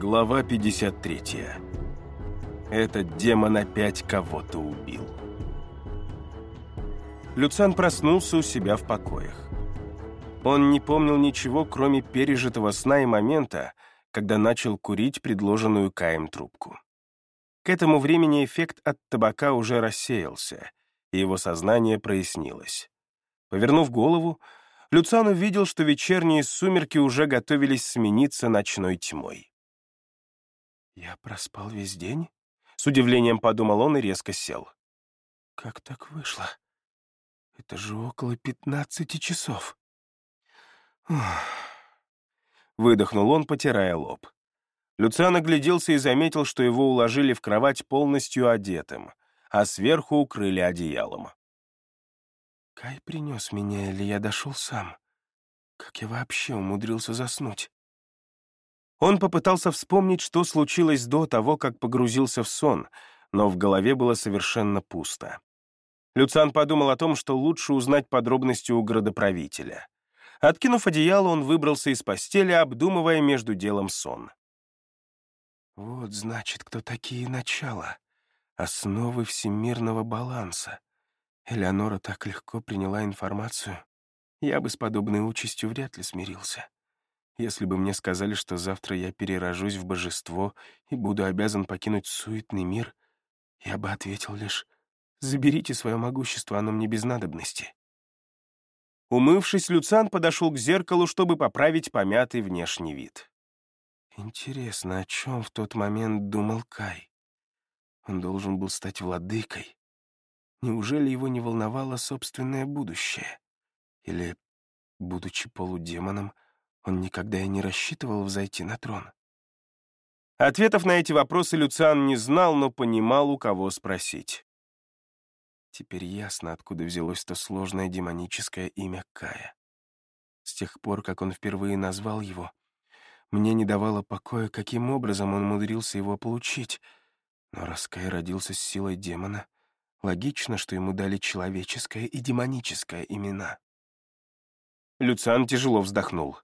Глава 53. Этот демон опять кого-то убил. Люцан проснулся у себя в покоях. Он не помнил ничего, кроме пережитого сна и момента, когда начал курить предложенную Каем трубку. К этому времени эффект от табака уже рассеялся, и его сознание прояснилось. Повернув голову, Люцан увидел, что вечерние сумерки уже готовились смениться ночной тьмой. «Я проспал весь день?» — с удивлением подумал он и резко сел. «Как так вышло? Это же около пятнадцати часов». Выдохнул он, потирая лоб. Люциан огляделся и заметил, что его уложили в кровать полностью одетым, а сверху укрыли одеялом. Кай принес меня, или я дошел сам? Как я вообще умудрился заснуть? Он попытался вспомнить, что случилось до того, как погрузился в сон, но в голове было совершенно пусто. Люциан подумал о том, что лучше узнать подробности у градоправителя. Откинув одеяло, он выбрался из постели, обдумывая между делом сон. Вот, значит, кто такие начала, основы всемирного баланса. Элеонора так легко приняла информацию. Я бы с подобной участью вряд ли смирился. Если бы мне сказали, что завтра я перерожусь в божество и буду обязан покинуть суетный мир, я бы ответил лишь «Заберите свое могущество, оно мне без надобности». Умывшись, Люцан подошел к зеркалу, чтобы поправить помятый внешний вид. Интересно, о чем в тот момент думал Кай? Он должен был стать владыкой. Неужели его не волновало собственное будущее? Или, будучи полудемоном, он никогда и не рассчитывал взойти на трон? Ответов на эти вопросы Люциан не знал, но понимал, у кого спросить. Теперь ясно, откуда взялось то сложное демоническое имя Кая. С тех пор, как он впервые назвал его, мне не давало покоя, каким образом он умудрился его получить. Но раз Кай родился с силой демона, логично, что ему дали человеческое и демоническое имена. Люциан тяжело вздохнул.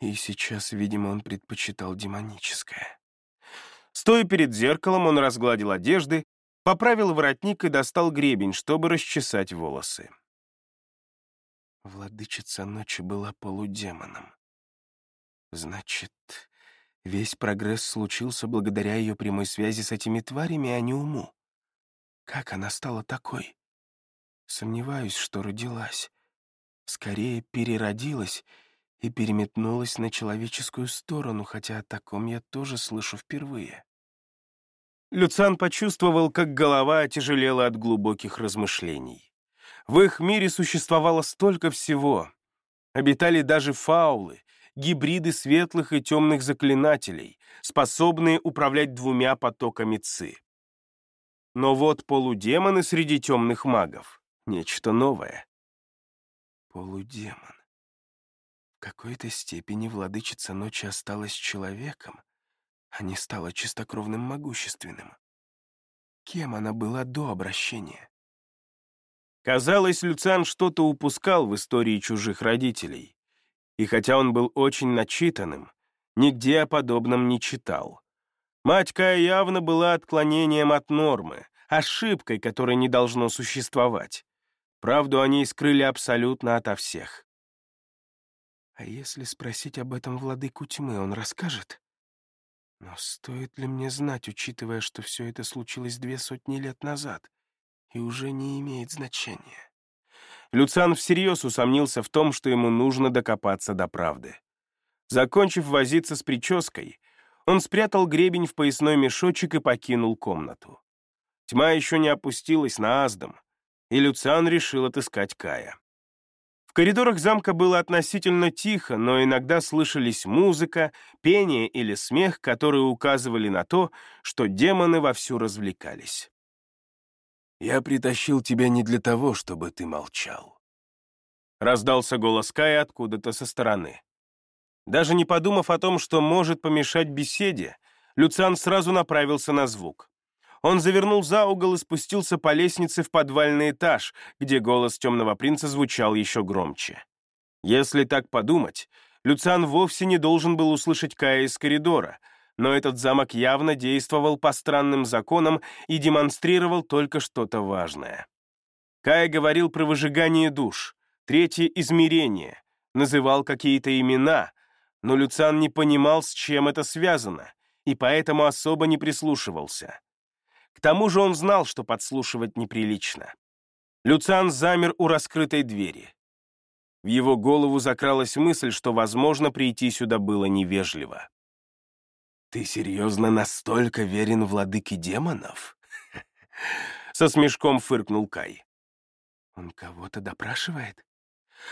И сейчас, видимо, он предпочитал демоническое. Стоя перед зеркалом, он разгладил одежды поправил воротник и достал гребень, чтобы расчесать волосы. Владычица ночи была полудемоном. Значит, весь прогресс случился благодаря ее прямой связи с этими тварями, а не уму. Как она стала такой? Сомневаюсь, что родилась. Скорее, переродилась и переметнулась на человеческую сторону, хотя о таком я тоже слышу впервые. Люцан почувствовал, как голова отяжелела от глубоких размышлений. В их мире существовало столько всего. Обитали даже фаулы, гибриды светлых и темных заклинателей, способные управлять двумя потоками ци. Но вот полудемоны среди темных магов — нечто новое. Полудемон. Какой-то степени владычица ночи осталась человеком, а не стала чистокровным могущественным. Кем она была до обращения? Казалось, Люциан что-то упускал в истории чужих родителей. И хотя он был очень начитанным, нигде о подобном не читал. Мать Кая явно была отклонением от нормы, ошибкой, которой не должно существовать. Правду они скрыли абсолютно ото всех. А если спросить об этом владыку тьмы, он расскажет? Но стоит ли мне знать, учитывая, что все это случилось две сотни лет назад и уже не имеет значения? Люциан всерьез усомнился в том, что ему нужно докопаться до правды. Закончив возиться с прической, он спрятал гребень в поясной мешочек и покинул комнату. Тьма еще не опустилась на Аздам, и Люциан решил отыскать Кая коридорах замка было относительно тихо, но иногда слышались музыка, пение или смех, которые указывали на то, что демоны вовсю развлекались. «Я притащил тебя не для того, чтобы ты молчал», — раздался голос Кая откуда-то со стороны. Даже не подумав о том, что может помешать беседе, Люциан сразу направился на звук. Он завернул за угол и спустился по лестнице в подвальный этаж, где голос темного принца звучал еще громче. Если так подумать, Люциан вовсе не должен был услышать Кая из коридора, Но этот замок явно действовал по странным законам и демонстрировал только что-то важное. Кая говорил про выжигание душ, третье измерение, называл какие-то имена, но Люциан не понимал, с чем это связано, и поэтому особо не прислушивался. К тому же он знал, что подслушивать неприлично. Люциан замер у раскрытой двери. В его голову закралась мысль, что, возможно, прийти сюда было невежливо. «Ты серьезно настолько верен владыке демонов?» Со смешком фыркнул Кай. «Он кого-то допрашивает?»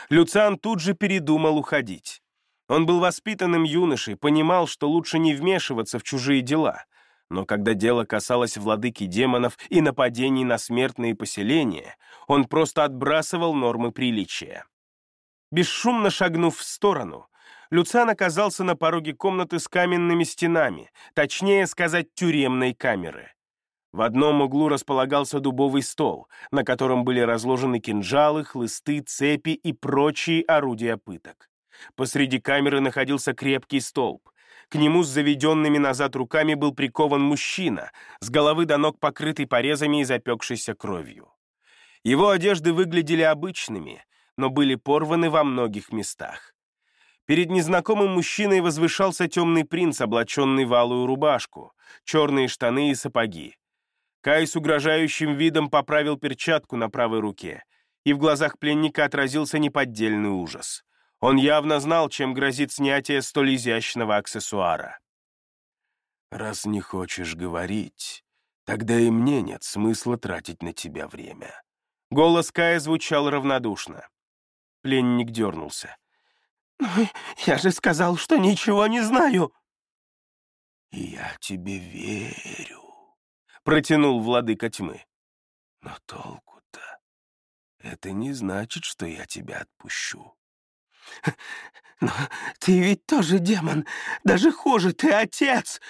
Люциан тут же передумал уходить. Он был воспитанным юношей, понимал, что лучше не вмешиваться в чужие дела. Но когда дело касалось владыки демонов и нападений на смертные поселения, он просто отбрасывал нормы приличия. Бесшумно шагнув в сторону, Люциан оказался на пороге комнаты с каменными стенами, точнее сказать, тюремной камеры. В одном углу располагался дубовый стол, на котором были разложены кинжалы, хлысты, цепи и прочие орудия пыток. Посреди камеры находился крепкий столб. К нему с заведенными назад руками был прикован мужчина, с головы до ног покрытый порезами и запекшейся кровью. Его одежды выглядели обычными, но были порваны во многих местах. Перед незнакомым мужчиной возвышался темный принц, облаченный в алую рубашку, черные штаны и сапоги. Кай с угрожающим видом поправил перчатку на правой руке, и в глазах пленника отразился неподдельный ужас. Он явно знал, чем грозит снятие столь изящного аксессуара. «Раз не хочешь говорить, тогда и мне нет смысла тратить на тебя время». Голос Кая звучал равнодушно. Пленник дернулся. «Я же сказал, что ничего не знаю!» «Я тебе верю», — протянул владыка тьмы. «Но толку-то? Это не значит, что я тебя отпущу. «Но ты ведь тоже демон. Даже хуже, ты отец.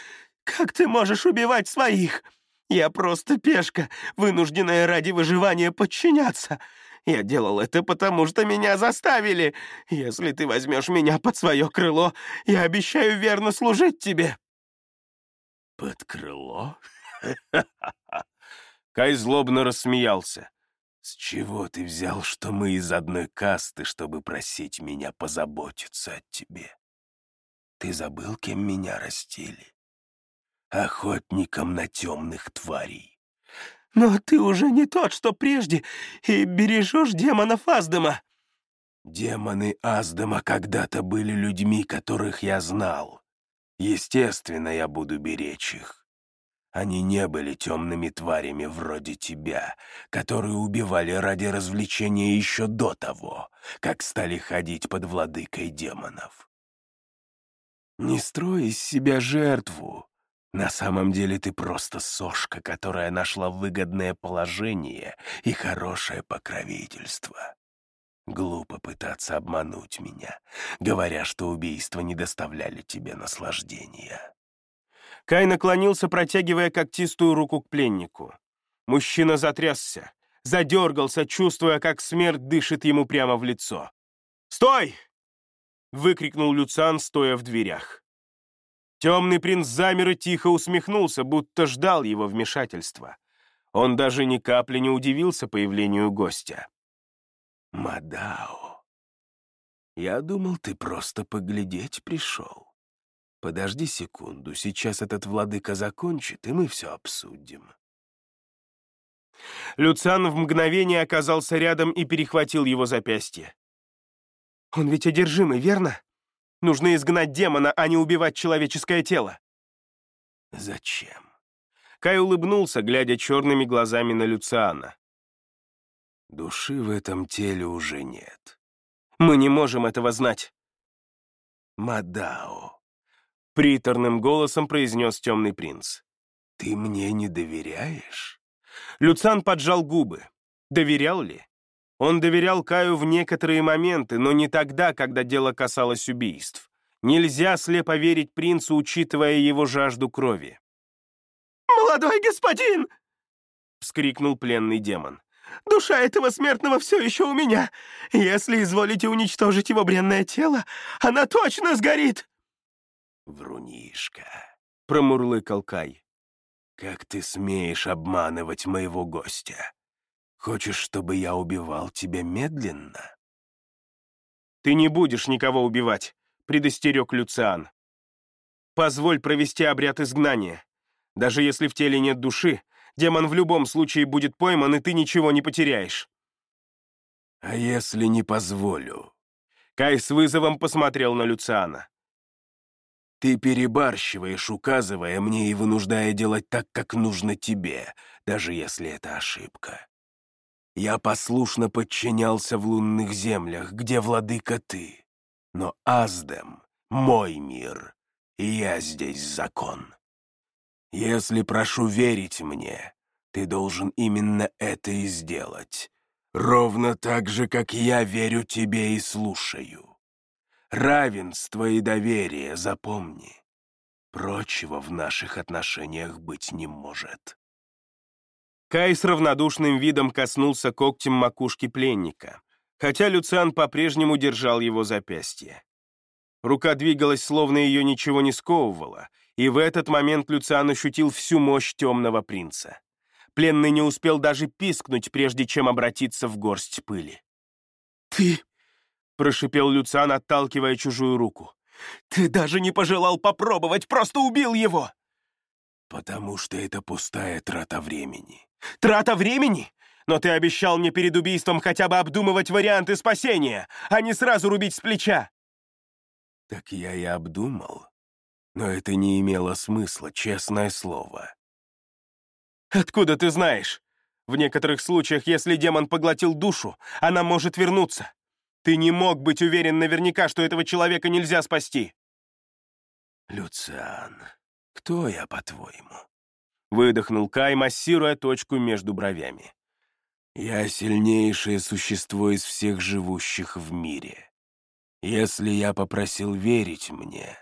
Как ты можешь убивать своих? Я просто пешка, вынужденная ради выживания подчиняться. Я делал это потому, что меня заставили. Если ты возьмешь меня под свое крыло, я обещаю верно служить тебе». «Под крыло?» Кай злобно рассмеялся. «С чего ты взял, что мы из одной касты, чтобы просить меня позаботиться о тебе? Ты забыл, кем меня растили? Охотником на темных тварей». «Но ты уже не тот, что прежде, и бережешь демонов Аздема». «Демоны Аздема когда-то были людьми, которых я знал. Естественно, я буду беречь их. Они не были темными тварями вроде тебя, которые убивали ради развлечения еще до того, как стали ходить под владыкой демонов. Не строй из себя жертву. На самом деле ты просто сошка, которая нашла выгодное положение и хорошее покровительство. Глупо пытаться обмануть меня, говоря, что убийства не доставляли тебе наслаждения. Кай наклонился, протягивая когтистую руку к пленнику. Мужчина затрясся, задергался, чувствуя, как смерть дышит ему прямо в лицо. «Стой!» — выкрикнул Люциан, стоя в дверях. Темный принц замер и тихо усмехнулся, будто ждал его вмешательства. Он даже ни капли не удивился появлению гостя. «Мадао, я думал, ты просто поглядеть пришел. Подожди секунду, сейчас этот владыка закончит, и мы все обсудим. Люциан в мгновение оказался рядом и перехватил его запястье. «Он ведь одержимый, верно? Нужно изгнать демона, а не убивать человеческое тело». «Зачем?» Кай улыбнулся, глядя черными глазами на Люциана. «Души в этом теле уже нет. Мы не можем этого знать». «Мадао, Приторным голосом произнес темный принц. «Ты мне не доверяешь?» Люцан поджал губы. Доверял ли? Он доверял Каю в некоторые моменты, но не тогда, когда дело касалось убийств. Нельзя слепо верить принцу, учитывая его жажду крови. «Молодой господин!» — вскрикнул пленный демон. «Душа этого смертного все еще у меня. Если изволите уничтожить его бренное тело, она точно сгорит!» Врунишка. — промурлыкал Кай. «Как ты смеешь обманывать моего гостя? Хочешь, чтобы я убивал тебя медленно?» «Ты не будешь никого убивать», — предостерег Люциан. «Позволь провести обряд изгнания. Даже если в теле нет души, демон в любом случае будет пойман, и ты ничего не потеряешь». «А если не позволю?» Кай с вызовом посмотрел на Люциана. «Ты перебарщиваешь, указывая мне и вынуждая делать так, как нужно тебе, даже если это ошибка. Я послушно подчинялся в лунных землях, где владыка ты. Но Аздем — мой мир, и я здесь закон. Если прошу верить мне, ты должен именно это и сделать. Ровно так же, как я верю тебе и слушаю. Равенство и доверие запомни. Прочего в наших отношениях быть не может. Кай с равнодушным видом коснулся когтем макушки пленника, хотя Люциан по-прежнему держал его запястье. Рука двигалась, словно ее ничего не сковывало, и в этот момент Люциан ощутил всю мощь темного принца. Пленный не успел даже пискнуть, прежде чем обратиться в горсть пыли. «Ты...» — прошипел Люциан, отталкивая чужую руку. «Ты даже не пожелал попробовать, просто убил его!» «Потому что это пустая трата времени. Трата времени? Но ты обещал мне перед убийством хотя бы обдумывать варианты спасения, а не сразу рубить с плеча. Так я и обдумал. Но это не имело смысла, честное слово. Откуда ты знаешь? В некоторых случаях, если демон поглотил душу, она может вернуться. Ты не мог быть уверен наверняка, что этого человека нельзя спасти. Люциан, кто я, по-твоему? Выдохнул Кай, массируя точку между бровями. «Я сильнейшее существо из всех живущих в мире. Если я попросил верить мне,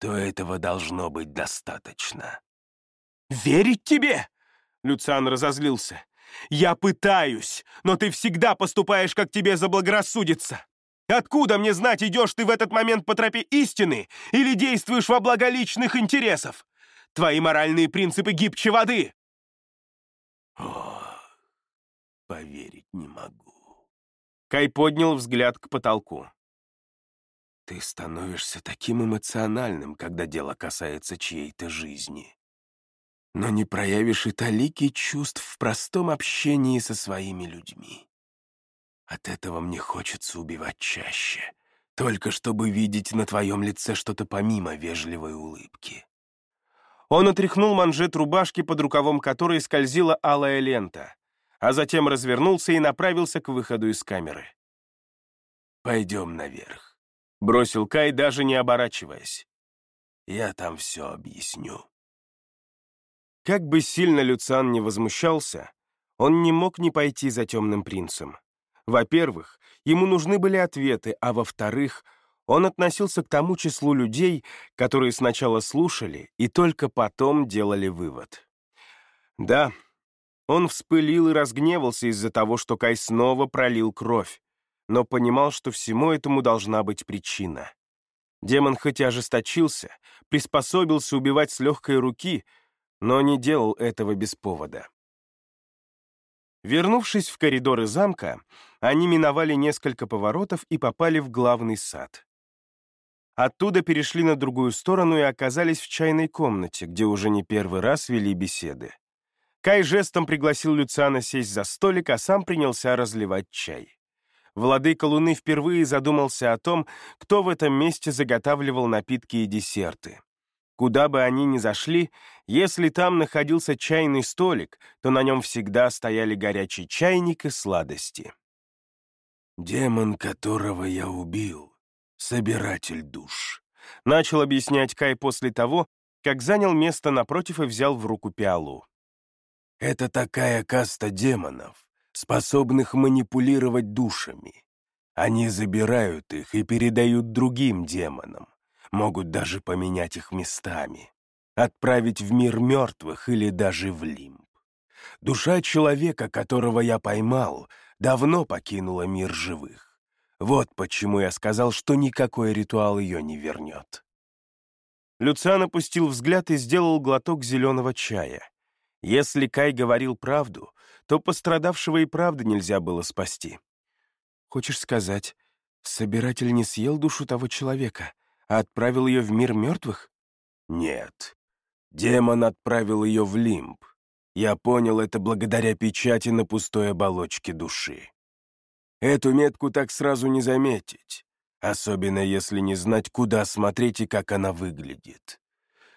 то этого должно быть достаточно». «Верить тебе?» — Люциан разозлился. «Я пытаюсь, но ты всегда поступаешь, как тебе заблагорассудится. Откуда мне знать, идешь ты в этот момент по тропе истины или действуешь во благо личных интересов? Твои моральные принципы гибче воды!» О, поверить не могу. Кай поднял взгляд к потолку. Ты становишься таким эмоциональным, когда дело касается чьей-то жизни. Но не проявишь и талики чувств в простом общении со своими людьми. От этого мне хочется убивать чаще, только чтобы видеть на твоем лице что-то помимо вежливой улыбки. Он отряхнул манжет рубашки, под рукавом которой скользила алая лента, а затем развернулся и направился к выходу из камеры. «Пойдем наверх», — бросил Кай, даже не оборачиваясь. «Я там все объясню». Как бы сильно Люциан не возмущался, он не мог не пойти за темным принцем. Во-первых, ему нужны были ответы, а во-вторых — он относился к тому числу людей, которые сначала слушали и только потом делали вывод. Да, он вспылил и разгневался из-за того, что Кай снова пролил кровь, но понимал, что всему этому должна быть причина. Демон хоть и ожесточился, приспособился убивать с легкой руки, но не делал этого без повода. Вернувшись в коридоры замка, они миновали несколько поворотов и попали в главный сад. Оттуда перешли на другую сторону и оказались в чайной комнате, где уже не первый раз вели беседы. Кай жестом пригласил Люциана сесть за столик, а сам принялся разливать чай. Владыка Луны впервые задумался о том, кто в этом месте заготавливал напитки и десерты. Куда бы они ни зашли, если там находился чайный столик, то на нем всегда стояли горячий чайник и сладости. «Демон, которого я убил, собиратель душ», — начал объяснять Кай после того, как занял место напротив и взял в руку пиалу. «Это такая каста демонов, способных манипулировать душами. Они забирают их и передают другим демонам, могут даже поменять их местами, отправить в мир мертвых или даже в лимб. Душа человека, которого я поймал, давно покинула мир живых. Вот почему я сказал, что никакой ритуал ее не вернет. Люциан опустил взгляд и сделал глоток зеленого чая. Если Кай говорил правду, то пострадавшего и правда нельзя было спасти. «Хочешь сказать, собиратель не съел душу того человека, а отправил ее в мир мертвых?» «Нет. Демон отправил ее в лимб. Я понял это благодаря печати на пустой оболочке души. Эту метку так сразу не заметить, особенно если не знать, куда смотреть и как она выглядит.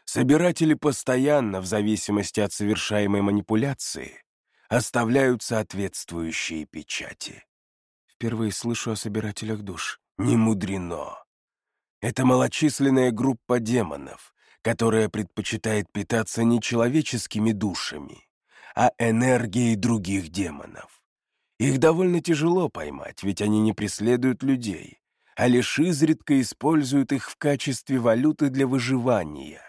Собиратели постоянно, в зависимости от совершаемой манипуляции, оставляют соответствующие печати. Впервые слышу о собирателях душ. Не мудрено. Это малочисленная группа демонов, которая предпочитает питаться не человеческими душами, а энергией других демонов. Их довольно тяжело поймать, ведь они не преследуют людей, а лишь изредка используют их в качестве валюты для выживания.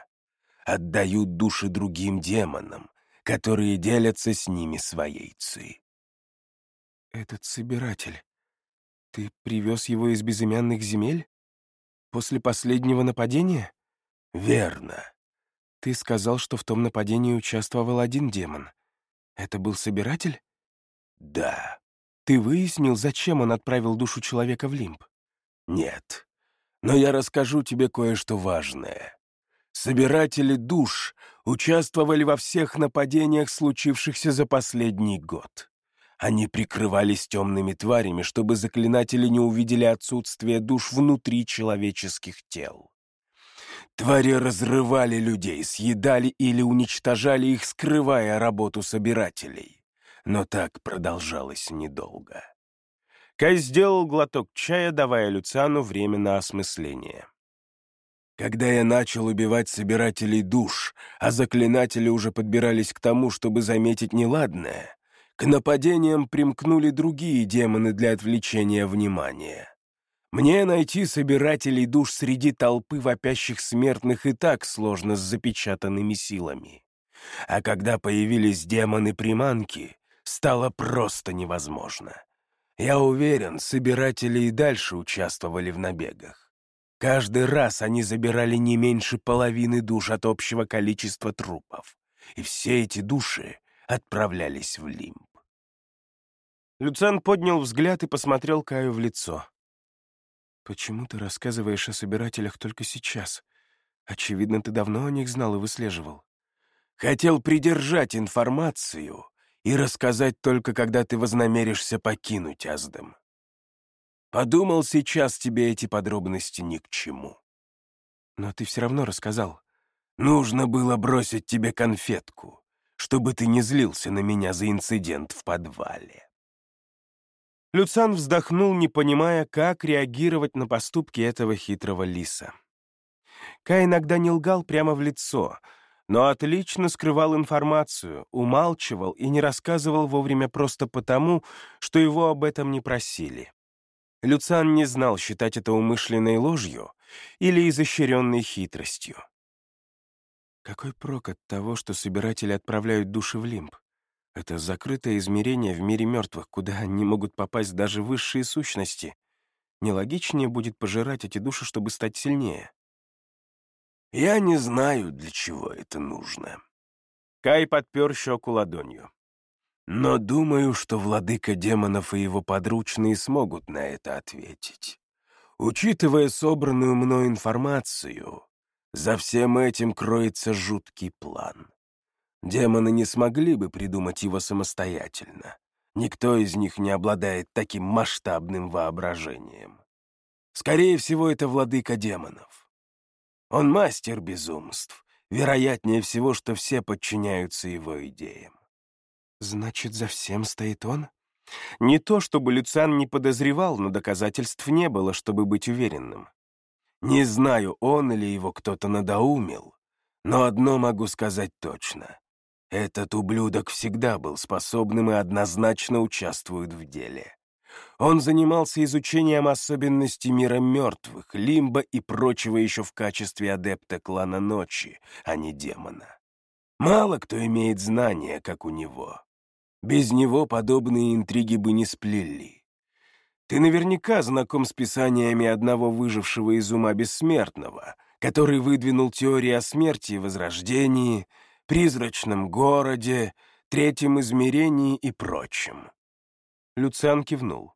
Отдают души другим демонам, которые делятся с ними своей ци. «Этот собиратель, ты привез его из безымянных земель? После последнего нападения?» «Верно. Ты сказал, что в том нападении участвовал один демон. Это был собиратель?» «Да». «Ты выяснил, зачем он отправил душу человека в лимб?» «Нет. Но я расскажу тебе кое-что важное. Собиратели душ участвовали во всех нападениях, случившихся за последний год. Они прикрывались темными тварями, чтобы заклинатели не увидели отсутствие душ внутри человеческих тел. Твари разрывали людей, съедали или уничтожали их, скрывая работу собирателей. Но так продолжалось недолго. Кай сделал глоток чая, давая Люциану время на осмысление. Когда я начал убивать собирателей душ, а заклинатели уже подбирались к тому, чтобы заметить неладное, к нападениям примкнули другие демоны для отвлечения внимания. Мне найти собирателей душ среди толпы вопящих смертных и так сложно с запечатанными силами. А когда появились демоны-приманки, стало просто невозможно. Я уверен, собиратели и дальше участвовали в набегах. Каждый раз они забирали не меньше половины душ от общего количества трупов, и все эти души отправлялись в лимб. Люцен поднял взгляд и посмотрел Каю в лицо. «Почему ты рассказываешь о собирателях только сейчас? Очевидно, ты давно о них знал и выслеживал». «Хотел придержать информацию и рассказать только, когда ты вознамеришься покинуть Аздам. Подумал, сейчас тебе эти подробности ни к чему». «Но ты все равно рассказал». «Нужно было бросить тебе конфетку, чтобы ты не злился на меня за инцидент в подвале». Люцан вздохнул, не понимая, как реагировать на поступки этого хитрого лиса. Кай иногда не лгал прямо в лицо, но отлично скрывал информацию, умалчивал и не рассказывал вовремя просто потому, что его об этом не просили. Люциан не знал, считать это умышленной ложью или изощренной хитростью. Какой прок от того, что собиратели отправляют души в лимб? Это закрытое измерение в мире мертвых, куда не могут попасть даже высшие сущности. Нелогичнее будет пожирать эти души, чтобы стать сильнее. Я не знаю, для чего это нужно. Кай подпер щеку ладонью. Но думаю, что владыка демонов и его подручные смогут на это ответить. Учитывая собранную мной информацию, за всем этим кроется жуткий план. Демоны не смогли бы придумать его самостоятельно. Никто из них не обладает таким масштабным воображением. Скорее всего, это владыка демонов. Он мастер безумств. Вероятнее всего, что все подчиняются его идеям. Значит, за всем стоит он? Не то, чтобы Люциан не подозревал, но доказательств не было, чтобы быть уверенным. Не знаю, он или его кто-то надоумил, но одно могу сказать точно. Этот ублюдок всегда был способным и однозначно участвует в деле. Он занимался изучением особенностей мира мертвых, лимба и прочего еще в качестве адепта клана ночи, а не демона. Мало кто имеет знания, как у него. Без него подобные интриги бы не сплели. Ты наверняка знаком с писаниями одного выжившего из ума бессмертного, который выдвинул теории о смерти и возрождении, призрачном городе, третьем измерении и прочем. Люциан кивнул.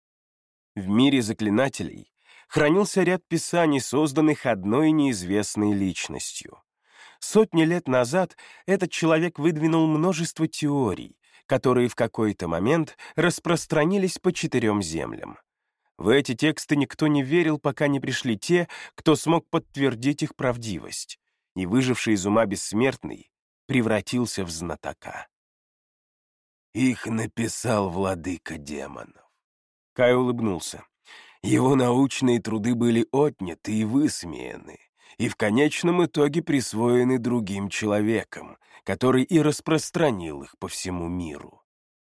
В мире заклинателей хранился ряд писаний, созданных одной неизвестной личностью. Сотни лет назад этот человек выдвинул множество теорий, которые в какой-то момент распространились по четырем землям. В эти тексты никто не верил, пока не пришли те, кто смог подтвердить их правдивость, и выживший из ума бессмертный превратился в знатока. «Их написал владыка демонов». Кай улыбнулся. Его научные труды были отняты и высмеяны, и в конечном итоге присвоены другим человеком, который и распространил их по всему миру.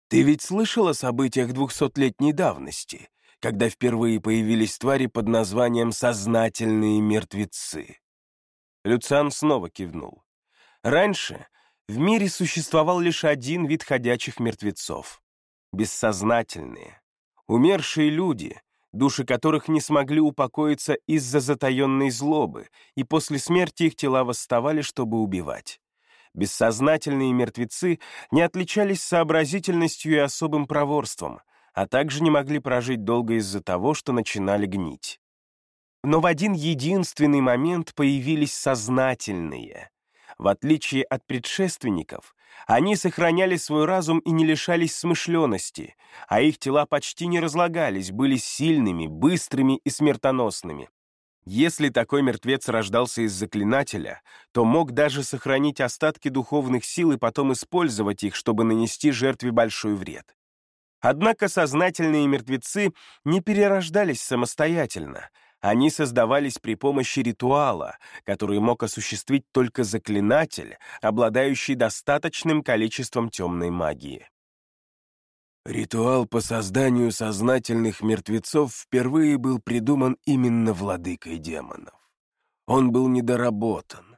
Ты ведь слышал о событиях двухсотлетней давности, когда впервые появились твари под названием «сознательные мертвецы»?» Люциан снова кивнул. Раньше в мире существовал лишь один вид ходячих мертвецов — бессознательные, умершие люди, души которых не смогли упокоиться из-за затаенной злобы, и после смерти их тела восставали, чтобы убивать. Бессознательные мертвецы не отличались сообразительностью и особым проворством, а также не могли прожить долго из-за того, что начинали гнить. Но в один единственный момент появились сознательные. В отличие от предшественников, они сохраняли свой разум и не лишались смышленности, а их тела почти не разлагались, были сильными, быстрыми и смертоносными. Если такой мертвец рождался из заклинателя, то мог даже сохранить остатки духовных сил и потом использовать их, чтобы нанести жертве большой вред. Однако сознательные мертвецы не перерождались самостоятельно — они создавались при помощи ритуала, который мог осуществить только заклинатель, обладающий достаточным количеством темной магии. Ритуал по созданию сознательных мертвецов впервые был придуман именно владыкой демонов. Он был недоработан,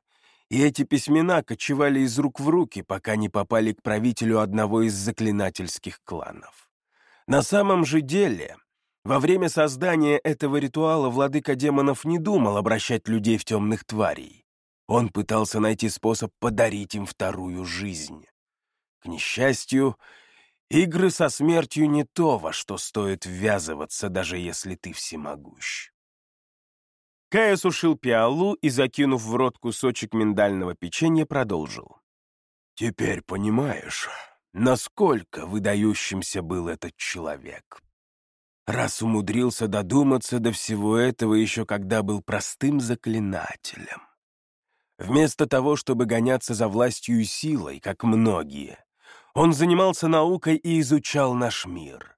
и эти письмена кочевали из рук в руки, пока не попали к правителю одного из заклинательских кланов. На самом же деле во время создания этого ритуала владыка демонов не думал обращать людей в темных тварей. Он пытался найти способ подарить им вторую жизнь. К несчастью, игры со смертью не то, во что стоит ввязываться, даже если ты всемогущ. Кай осушил пиалу и, закинув в рот кусочек миндального печенья, продолжил. «Теперь понимаешь, насколько выдающимся был этот человек раз умудрился додуматься до всего этого еще когда был простым заклинателем. Вместо того, чтобы гоняться за властью и силой, как многие, он занимался наукой и изучал наш мир.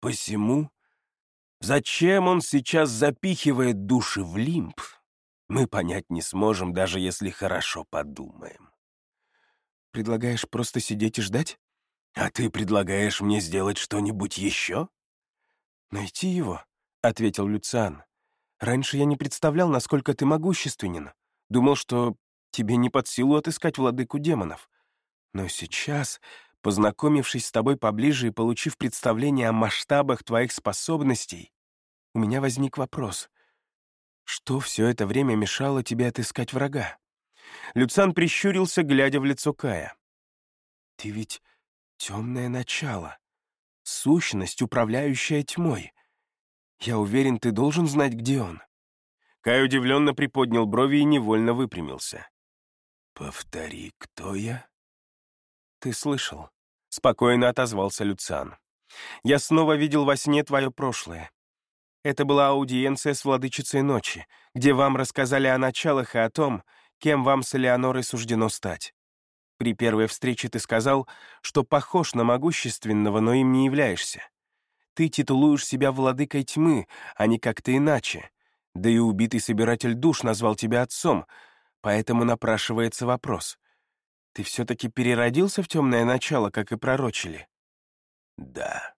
Посему, зачем он сейчас запихивает души в лимб, мы понять не сможем, даже если хорошо подумаем. Предлагаешь просто сидеть и ждать? А ты предлагаешь мне сделать что-нибудь еще? «Найти его?» — ответил Люциан. «Раньше я не представлял, насколько ты могущественен. Думал, что тебе не под силу отыскать владыку демонов. Но сейчас, познакомившись с тобой поближе и получив представление о масштабах твоих способностей, у меня возник вопрос. Что все это время мешало тебе отыскать врага?» Люциан прищурился, глядя в лицо Кая. «Ты ведь темное начало сущность, управляющая тьмой. Я уверен, ты должен знать, где он». Кай удивленно приподнял брови и невольно выпрямился. «Повтори, кто я?» «Ты слышал», — спокойно отозвался Люциан. «Я снова видел во сне твое прошлое. Это была аудиенция с владычицей ночи, где вам рассказали о началах и о том, кем вам с Элеонорой суждено стать. При первой встрече ты сказал, что похож на могущественного, но им не являешься. Ты титулуешь себя владыкой тьмы, а не как-то иначе. Да и убитый собиратель душ назвал тебя отцом, поэтому напрашивается вопрос. Ты все-таки переродился в темное начало, как и пророчили? Да.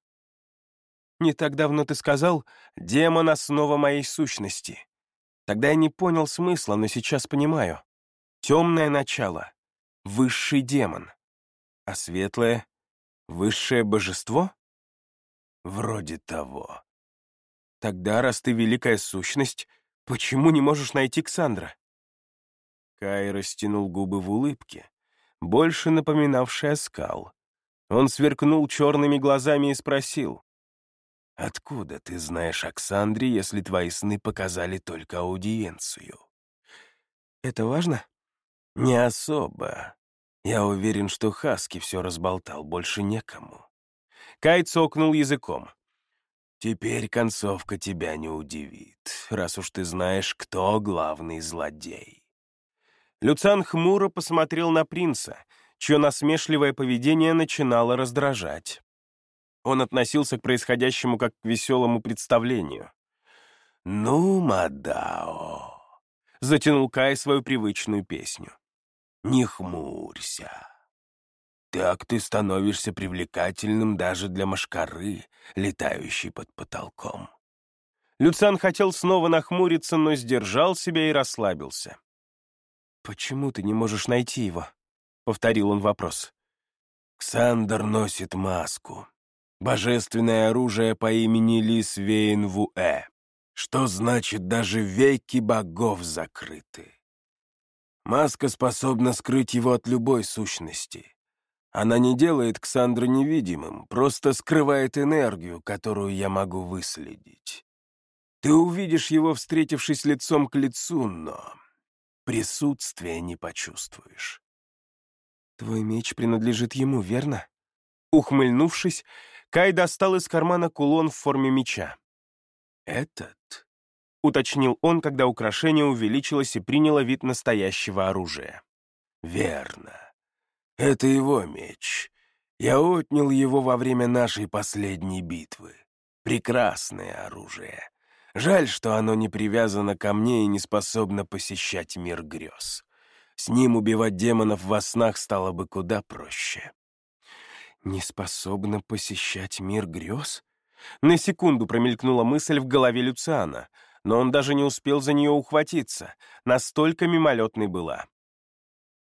Не так давно ты сказал «демон — основа моей сущности». Тогда я не понял смысла, но сейчас понимаю. Темное начало высший демон, а светлое — высшее божество? Вроде того. Тогда, раз ты великая сущность, почему не можешь найти Ксандра? Кай растянул губы в улыбке, больше напоминавший оскал. Он сверкнул черными глазами и спросил, «Откуда ты знаешь Оксандре, если твои сны показали только аудиенцию?» «Это важно?» «Не особо. Я уверен, что Хаски все разболтал, больше некому». Кай цокнул языком. «Теперь концовка тебя не удивит, раз уж ты знаешь, кто главный злодей». Люциан хмуро посмотрел на принца, чье насмешливое поведение начинало раздражать. Он относился к происходящему как к веселому представлению. «Ну, Мадао», — затянул Кай свою привычную песню. «Не хмурься. Так ты становишься привлекательным даже для машкары, летающей под потолком». Люциан хотел снова нахмуриться, но сдержал себя и расслабился. «Почему ты не можешь найти его?» — повторил он вопрос. «Ксандр носит маску. Божественное оружие по имени Лис Вейн-Вуэ. Что значит, даже веки богов закрыты. Маска способна скрыть его от любой сущности. Она не делает Ксандра невидимым, просто скрывает энергию, которую я могу выследить. Ты увидишь его, встретившись лицом к лицу, но присутствия не почувствуешь. Твой меч принадлежит ему, верно? Ухмыльнувшись, Кай достал из кармана кулон в форме меча. «Этот?» — уточнил он, когда украшение увеличилось и приняло вид настоящего оружия. «Верно. Это его меч. Я отнял его во время нашей последней битвы. Прекрасное оружие. Жаль, что оно не привязано ко мне и не способно посещать мир грез. С ним убивать демонов во снах стало бы куда проще. «Не способна посещать мир грез?» На секунду промелькнула мысль в голове Люциана, но он даже не успел за нее ухватиться, настолько мимолетной была.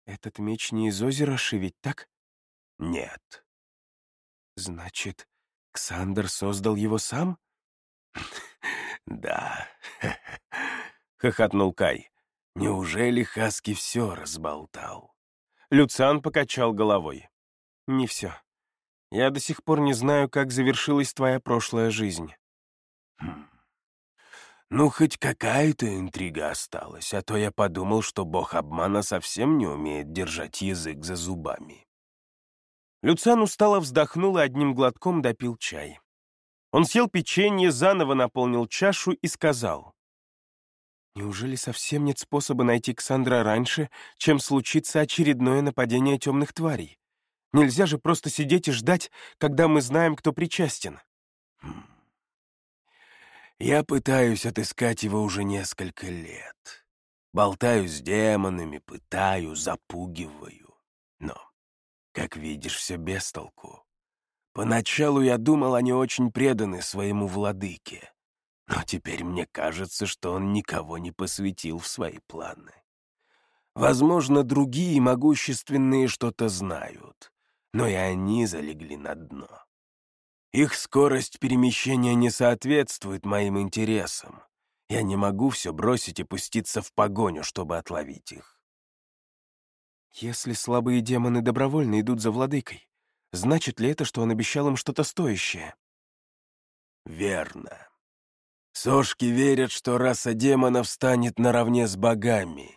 «Этот меч не из озера шивить, так?» «Нет». «Значит, Ксандр создал его сам?» «Да», — хохотнул Кай. «Неужели Хаски все разболтал?» Люциан покачал головой. «Не все. Я до сих пор не знаю, как завершилась твоя прошлая жизнь». Хм. «Ну, хоть какая-то интрига осталась, а то я подумал, что бог обмана совсем не умеет держать язык за зубами». Люциан устало вздохнул и одним глотком допил чай. Он съел печенье, заново наполнил чашу и сказал. «Неужели совсем нет способа найти Ксандра раньше, чем случится очередное нападение темных тварей? Нельзя же просто сидеть и ждать, когда мы знаем, кто причастен». Хм. «Я пытаюсь отыскать его уже несколько лет. Болтаю с демонами, пытаю, запугиваю. Но, как видишь, все без толку. Поначалу я думал, они очень преданы своему владыке, но теперь мне кажется, что он никого не посвятил в свои планы. Возможно, другие могущественные что-то знают, но и они залегли на дно. Их скорость перемещения не соответствует моим интересам. Я не могу все бросить и пуститься в погоню, чтобы отловить их. Если слабые демоны добровольно идут за владыкой, Значит ли это, что он обещал им что-то стоящее? Верно. Сошки верят, что раса демонов станет наравне с богами.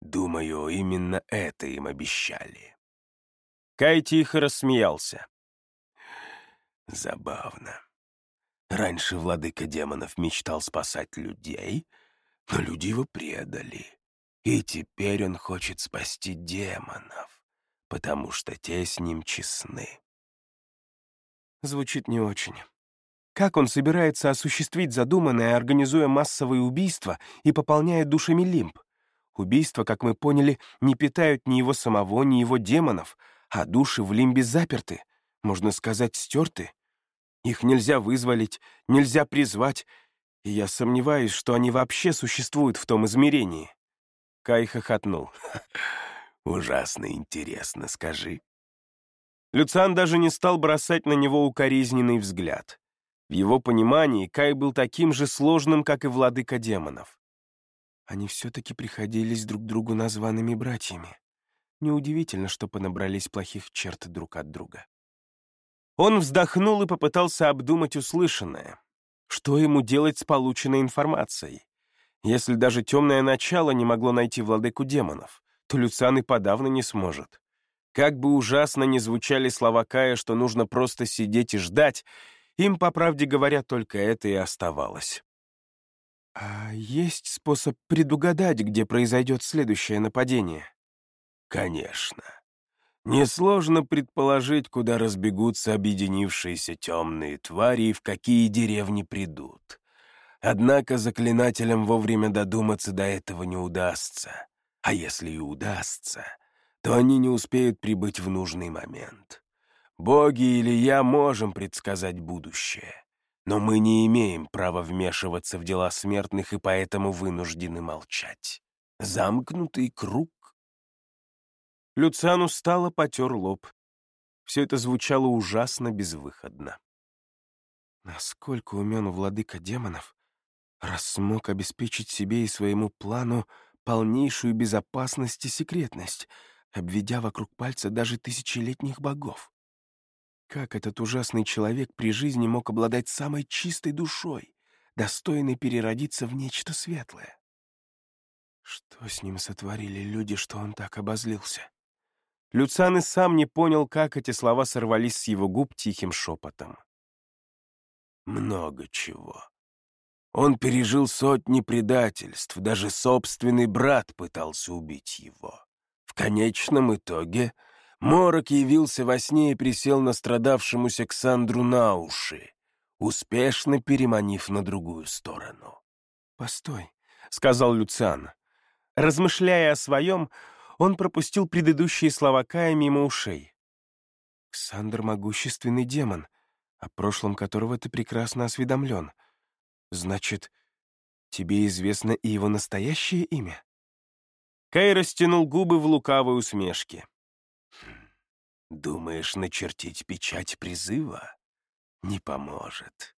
Думаю, именно это им обещали. Кай тихо рассмеялся. Забавно. Раньше владыка демонов мечтал спасать людей, но люди его предали. И теперь он хочет спасти демонов потому что те с ним честны. Звучит не очень. Как он собирается осуществить задуманное, организуя массовые убийства и пополняя душами лимб? Убийства, как мы поняли, не питают ни его самого, ни его демонов, а души в лимбе заперты, можно сказать, стерты. Их нельзя вызволить, нельзя призвать, и я сомневаюсь, что они вообще существуют в том измерении. Кай хохотнул. Ужасно интересно, скажи». Люциан даже не стал бросать на него укоризненный взгляд. В его понимании Кай был таким же сложным, как и владыка демонов. Они все-таки приходились друг другу названными братьями. Неудивительно, что понабрались плохих черт друг от друга. Он вздохнул и попытался обдумать услышанное. Что ему делать с полученной информацией? Если даже темное начало не могло найти владыку демонов, то Люциан и подавно не сможет. Как бы ужасно ни звучали слова Кая, что нужно просто сидеть и ждать, им, по правде говоря, только это и оставалось. «А есть способ предугадать, где произойдет следующее нападение?» «Конечно. Несложно предположить, куда разбегутся объединившиеся темные твари и в какие деревни придут. Однако заклинателям вовремя додуматься до этого не удастся. А если и удастся, то они не успеют прибыть в нужный момент. Боги или я можем предсказать будущее, но мы не имеем права вмешиваться в дела смертных и поэтому вынуждены молчать. Замкнутый круг. Люциан устало потер лоб. Все это звучало ужасно безвыходно. Насколько умен владыка демонов, раз смог обеспечить себе и своему плану полнейшую безопасность и секретность, обведя вокруг пальца даже тысячелетних богов. Как этот ужасный человек при жизни мог обладать самой чистой душой, достойной переродиться в нечто светлое? Что с ним сотворили люди, что он так обозлился? Люцан и сам не понял, как эти слова сорвались с его губ тихим шепотом. «Много чего. Он пережил сотни предательств, даже собственный брат пытался убить его. В конечном итоге Морок явился во сне и присел на страдавшемуся Ксандру на уши, успешно переманив на другую сторону. «Постой», — сказал Люциан. Размышляя о своем, он пропустил предыдущие слова Кая мимо ушей. «Ксандр — могущественный демон, о прошлом которого ты прекрасно осведомлен. Значит, тебе известно и его настоящее имя?» Кай растянул губы в лукавой усмешке. Думаешь, начертить печать призыва? Не поможет.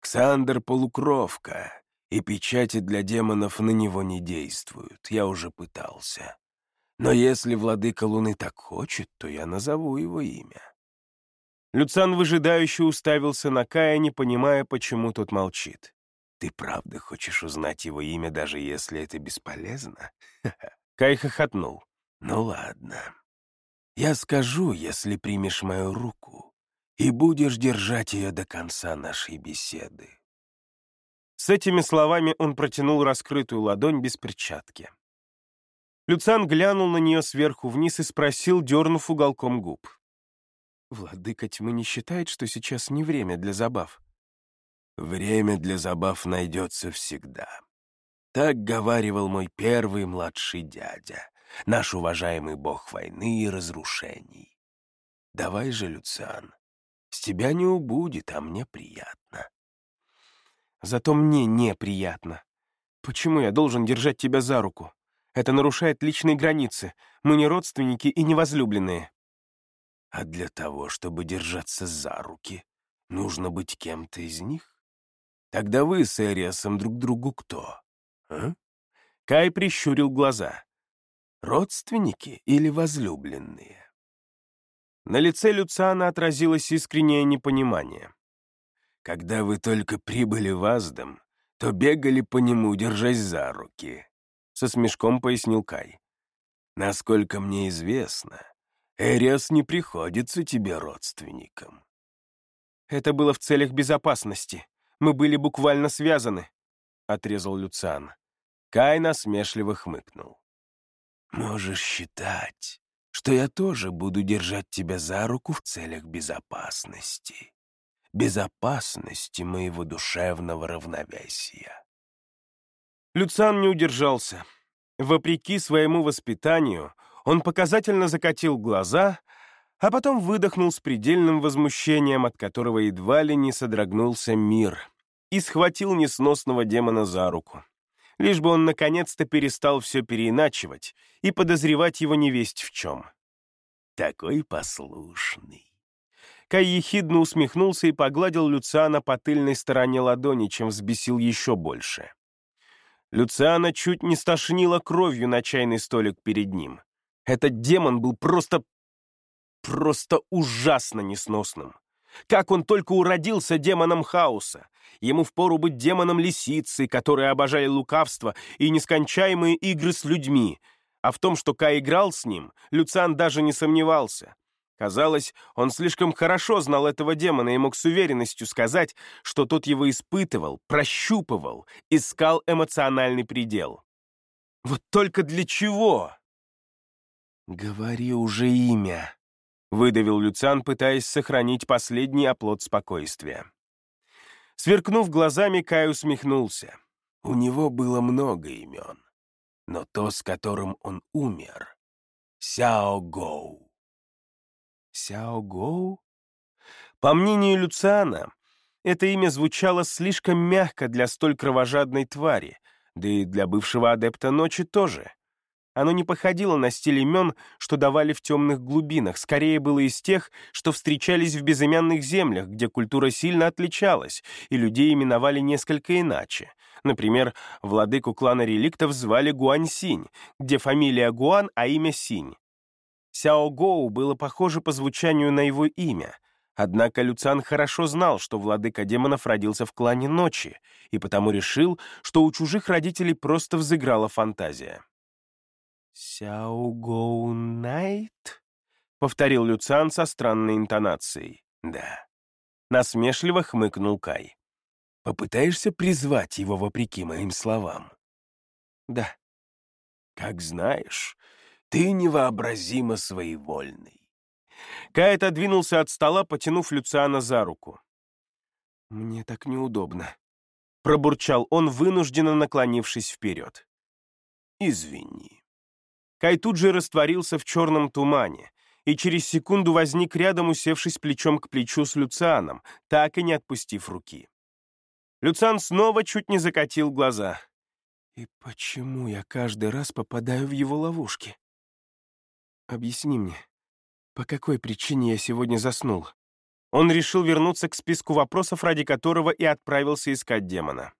Ксандр — полукровка, и печати для демонов на него не действуют. Я уже пытался. Но если владыка Луны так хочет, то я назову его имя. Люцан выжидающе уставился на Кая, не понимая, почему тот молчит. «Ты правда хочешь узнать его имя, даже если это бесполезно?» Кай хохотнул. «Ну ладно. Я скажу, если примешь мою руку и будешь держать ее до конца нашей беседы». С этими словами он протянул раскрытую ладонь без перчатки. Люцан глянул на нее сверху вниз и спросил, дернув уголком губ. «Владыка тьмы не считает, что сейчас не время для забав?» «Время для забав найдется всегда», так говаривал мой первый младший дядя, наш уважаемый бог войны и разрушений. Давай же, Люциан, с тебя не убудет, а мне приятно. Зато мне неприятно. Почему я должен держать тебя за руку? Это нарушает личные границы. Мы не родственники и не возлюбленные. А для того, чтобы держаться за руки, нужно быть кем-то из них? Тогда вы с Эриасом друг другу кто? А? Кай прищурил глаза. Родственники или возлюбленные? На лице Люциана отразилось искреннее непонимание. Когда вы только прибыли в Аздам, то бегали по нему, держась за руки. Со смешком пояснил Кай. Насколько мне известно, Эриас не приходится тебе родственником. Это было в целях безопасности. Мы были буквально связаны, — отрезал Люциан. Кай насмешливо хмыкнул. «Можешь считать, что я тоже буду держать тебя за руку в целях безопасности. Безопасности моего душевного равновесия». Люциан не удержался. Вопреки своему воспитанию, он показательно закатил глаза, а потом выдохнул с предельным возмущением, от которого едва ли не содрогнулся мир, и схватил несносного демона за руку лишь бы он наконец-то перестал все переиначивать и подозревать его невесть в чем. Такой послушный. Кай ехидно усмехнулся и погладил Люциана по тыльной стороне ладони, чем взбесил еще больше. Люциана чуть не стошнила кровью на чайный столик перед ним. Этот демон был просто... просто ужасно несносным. Как он только уродился демоном хаоса. Ему впору быть демоном лисицы, которые обожали лукавство и нескончаемые игры с людьми. А в том, что Кай играл с ним, Люциан даже не сомневался. Казалось, он слишком хорошо знал этого демона и мог с уверенностью сказать, что тот его испытывал, прощупывал, искал эмоциональный предел. Вот только для чего? «Говори уже имя», — выдавил Люциан, пытаясь сохранить последний оплот спокойствия. Сверкнув глазами, Кай усмехнулся. У него было много имен, но то, с которым он умер — Сяо Гоу. Сяо Гоу? По мнению Люциана, это имя звучало слишком мягко для столь кровожадной твари, да и для бывшего адепта ночи тоже. Оно не походило на стиль имен, что давали в темных глубинах, скорее было из тех, что встречались в безымянных землях, где культура сильно отличалась, и людей именовали несколько иначе. Например, владыку клана реликтов звали Гуань Синь, где фамилия Гуан, а имя Синь. Сяо Гоу было похоже по звучанию на его имя, однако Люциан хорошо знал, что владыка демонов родился в клане ночи, и потому решил, что у чужих родителей просто взыграла фантазия. «Сяо Гоу Найт?» — повторил Люциан со странной интонацией. «Да». Насмешливо хмыкнул Кай. «Попытаешься призвать его вопреки моим словам?» «Да». «Как знаешь, ты невообразимо своевольный. Кай отодвинулся от стола, потянув Люциана за руку. «Мне так неудобно», — пробурчал он, вынужденно наклонившись вперед. «Извини». Кай тут же растворился в черном тумане и через секунду возник рядом, усевшись плечом к плечу с Люцианом, так и не отпустив руки. Люциан снова чуть не закатил глаза. «И почему я каждый раз попадаю в его ловушки?» Объясни мне, по какой причине я сегодня заснул?» Он решил вернуться к списку вопросов, ради которого и отправился искать демона.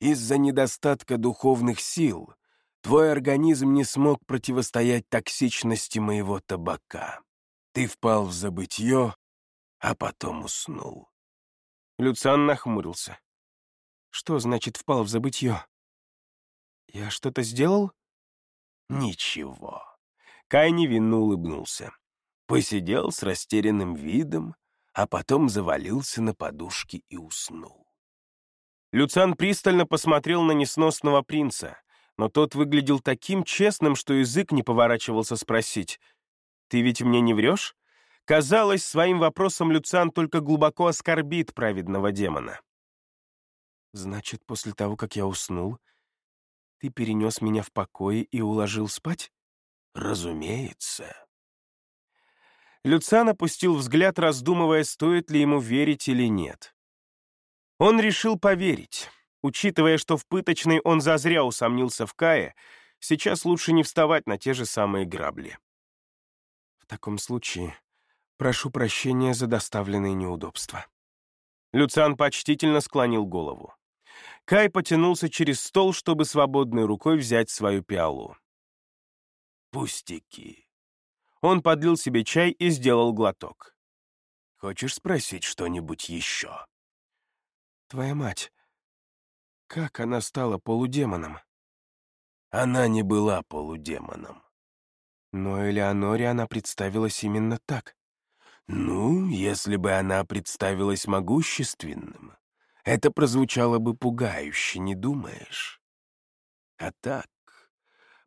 «Из-за недостатка духовных сил твой организм не смог противостоять токсичности моего табака. Ты впал в забытье, а потом уснул». Люциан нахмурился. «Что значит «впал в забытье»? Я что-то сделал?» «Ничего. Кай невинно улыбнулся. Посидел с растерянным видом, а потом завалился на подушке и уснул. Люциан пристально посмотрел на несносного принца, но тот выглядел таким честным, что язык не поворачивался спросить. «Ты ведь мне не врешь?» Казалось, своим вопросом Люциан только глубоко оскорбит праведного демона. «Значит, после того, как я уснул, ты перенес меня в покое и уложил спать?» Разумеется. Люциан опустил взгляд, раздумывая, стоит ли ему верить или нет. Он решил поверить. Учитывая, что в пыточной он зазря усомнился в Кае, сейчас лучше не вставать на те же самые грабли. В таком случае прошу прощения за доставленные неудобства. Люциан почтительно склонил голову. Кай потянулся через стол, чтобы свободной рукой взять свою пиалу. Пустяки. Он подлил себе чай и сделал глоток. Хочешь спросить что-нибудь еще? Твоя мать. Как она стала полудемоном? Она не была полудемоном. Но Элеоноре она представилась именно так. Ну, если бы она представилась могущественным, это прозвучало бы пугающе, не думаешь? А так,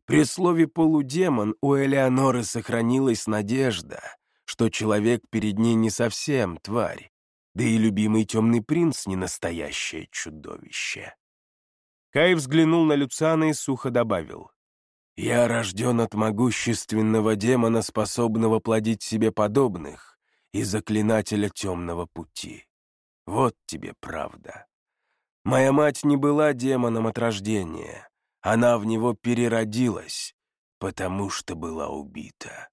при слове «полудемон» у Элеоноры сохранилась надежда, что человек перед ней не совсем тварь, да и любимый темный принц не настоящее чудовище. Кай взглянул на Люцана и сухо добавил. «Я рожден от могущественного демона, способного плодить себе подобных, и заклинателя темного пути. Вот тебе правда. Моя мать не была демоном от рождения, она в него переродилась, потому что была убита.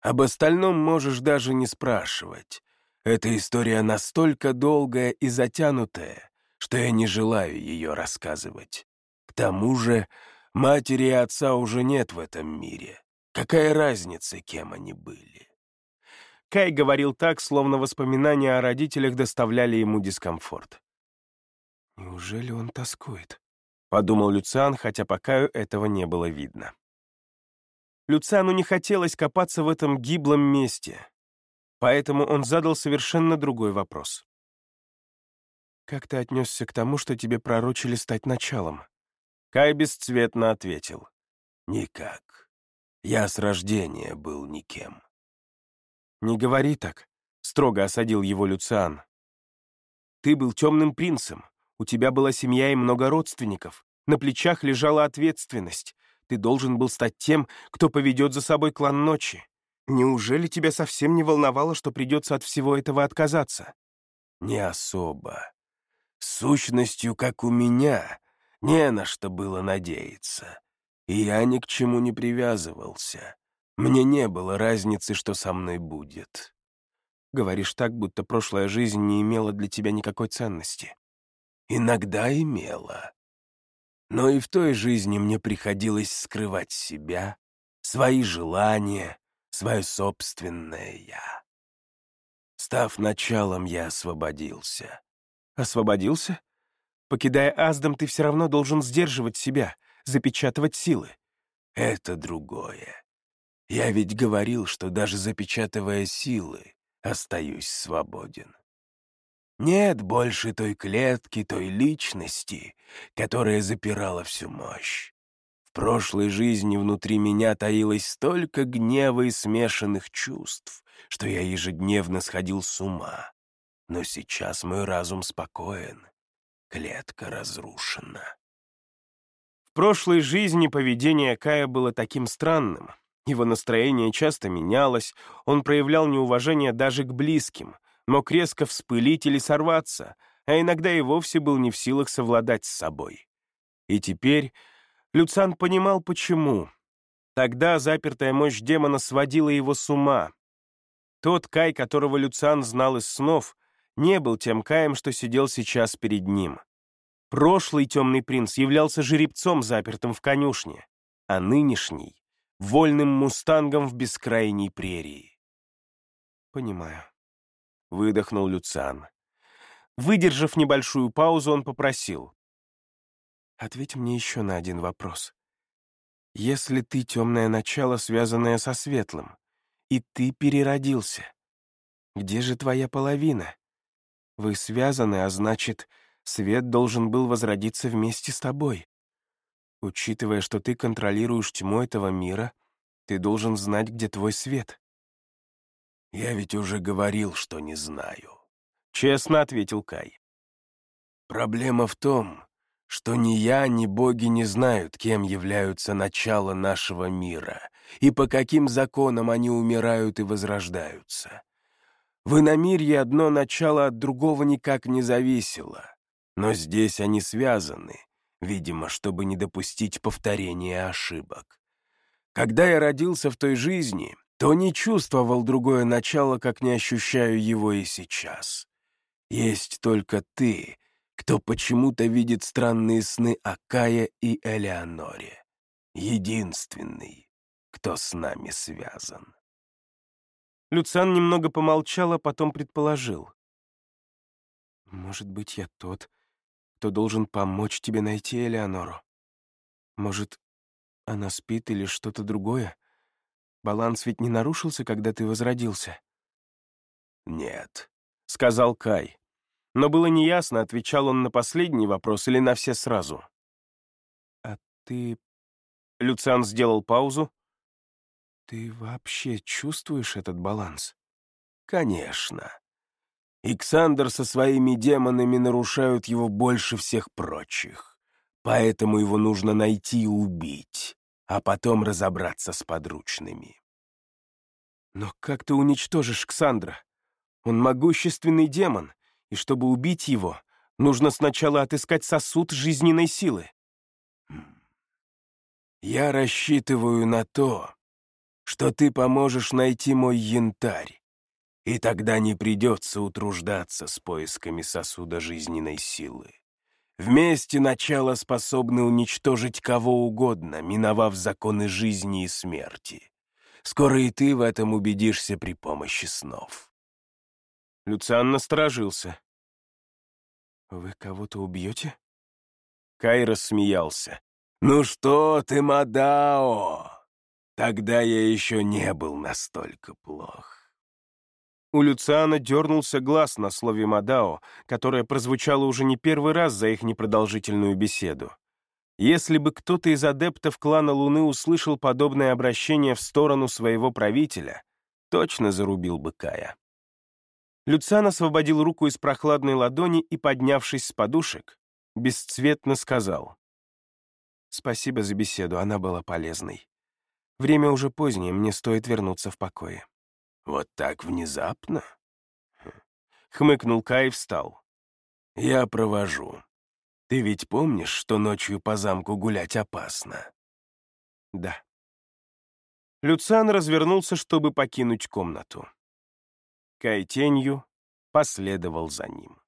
Об остальном можешь даже не спрашивать. Эта история настолько долгая и затянутая, что я не желаю ее рассказывать. К тому же матери и отца уже нет в этом мире. Какая разница, кем они были? Кай говорил так, словно воспоминания о родителях доставляли ему дискомфорт. «Неужели он тоскует?» — подумал Люциан, хотя по Каю этого не было видно. Люциану не хотелось копаться в этом гиблом месте, поэтому он задал совершенно другой вопрос. «Как ты отнесся к тому, что тебе пророчили стать началом?» Кай бесцветно ответил. «Никак. Я с рождения был никем». «Не говори так», — строго осадил его Люциан. «Ты был темным принцем, у тебя была семья и много родственников, на плечах лежала ответственность. Ты должен был стать тем, кто поведет за собой клан ночи. Неужели тебя совсем не волновало, что придется от всего этого отказаться?» «Не особо. Сущностью, как у меня, не на что было надеяться. И я ни к чему не привязывался. Мне не было разницы, что со мной будет. Говоришь так, будто прошлая жизнь не имела для тебя никакой ценности. Иногда имела. Но и в той жизни мне приходилось скрывать себя, свои желания, свое собственное «я». Став началом, я освободился. Освободился? Покидая Аздам, ты все равно должен сдерживать себя, запечатывать силы. Это другое. Я ведь говорил, что даже запечатывая силы, остаюсь свободен. Нет больше той клетки, той личности, которая запирала всю мощь. В прошлой жизни внутри меня таилось столько гнева и смешанных чувств, что я ежедневно сходил с ума. Но сейчас мой разум спокоен, клетка разрушена. В прошлой жизни поведение Кая было таким странным, его настроение часто менялось, он проявлял неуважение даже к близким, мог резко вспылить или сорваться, а иногда и вовсе был не в силах совладать с собой. И теперь Люцан понимал, почему. Тогда запертая мощь демона сводила его с ума. Тот Кай, которого Люцан знал из снов, не был тем Каем, что сидел сейчас перед ним. Прошлый темный принц являлся жеребцом, запертым в конюшне, а нынешний вольным мустангом в бескрайней прерии. «Понимаю», — выдохнул Люциан. Выдержав небольшую паузу, он попросил. «Ответь мне еще на один вопрос. Если ты темное начало, связанное со светлым, и ты переродился, где же твоя половина? Вы связаны, а значит, свет должен был возродиться вместе с тобой. Учитывая, что ты контролируешь тьму этого мира, ты должен знать, где твой свет. Я ведь уже говорил, что не знаю. Честно ответил Кай. Проблема в том, что ни я, ни боги не знают, кем являются начало нашего мира и по каким законам они умирают и возрождаются. В иномирье одно начало от другого никак не зависело, но здесь они связаны, видимо, чтобы не допустить повторения ошибок. Когда я родился в той жизни, то не чувствовал другое начало, как не ощущаю его и сейчас. Есть только ты, кто почему-то видит странные сны о Кае и Элеоноре. Единственный, кто с нами связан. Люциан немного помолчал, а потом предположил. «Может быть, я тот, кто должен помочь тебе найти Элеонору. Может, она спит или что-то другое? Баланс ведь не нарушился, когда ты возродился?» «Нет», — сказал Кай. Но было неясно, отвечал он на последний вопрос или на все сразу. «А ты...» Люциан сделал паузу. «Ты вообще чувствуешь этот баланс?» «Конечно. Иксандр со своими демонами нарушают его больше всех прочих, поэтому его нужно найти и убить, а потом разобраться с подручными». «Но как ты уничтожишь Ксандра? Он могущественный демон, и чтобы убить его, нужно сначала отыскать сосуд жизненной силы». «Я рассчитываю на то, что ты поможешь найти мой янтарь, и тогда не придется утруждаться с поисками сосуда жизненной силы. Вместе начало способны уничтожить кого угодно, миновав законы жизни и смерти. Скоро и ты в этом убедишься при помощи снов. Люциан насторожился. «Вы кого-то убьете?» Кай рассмеялся. «Ну что ты, Мадао? Тогда я еще не был настолько плох». У Люциана дернулся глаз на слове «Мадао», которое прозвучало уже не первый раз за их непродолжительную беседу. Если бы кто-то из адептов клана Луны услышал подобное обращение в сторону своего правителя, точно зарубил бы Кая. Люциан освободил руку из прохладной ладони и, поднявшись с подушек, бесцветно сказал. «Спасибо за беседу, она была полезной. Время уже позднее, мне стоит вернуться в покое». «Вот так внезапно?» хм. Хмыкнул Кай и встал. «Я провожу. Ты ведь помнишь, что ночью по замку гулять опасно?» «Да». Люциан развернулся, чтобы покинуть комнату. Кай тенью последовал за ним.